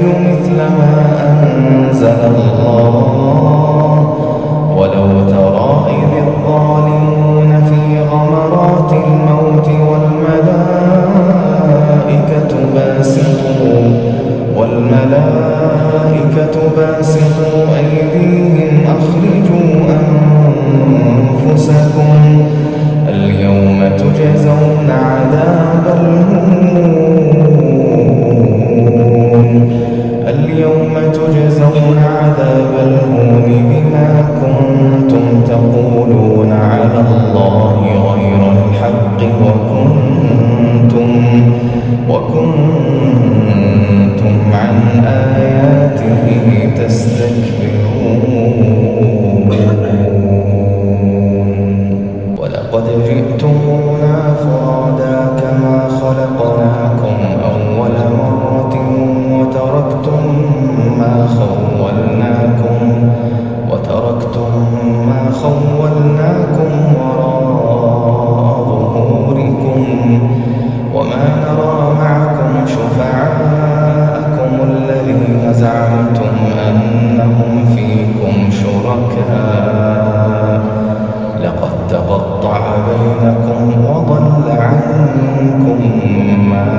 مثل ما أنزل الله. ولو ترى إذ الظالمون في غمرات الموت والملائكة باسطوا والملائكة باسطوا أيديهم أخرجوا أنفسكم. اليوم تجزون عذاب الهون. تستكبرون تقطع بينكم وضل عنكم ما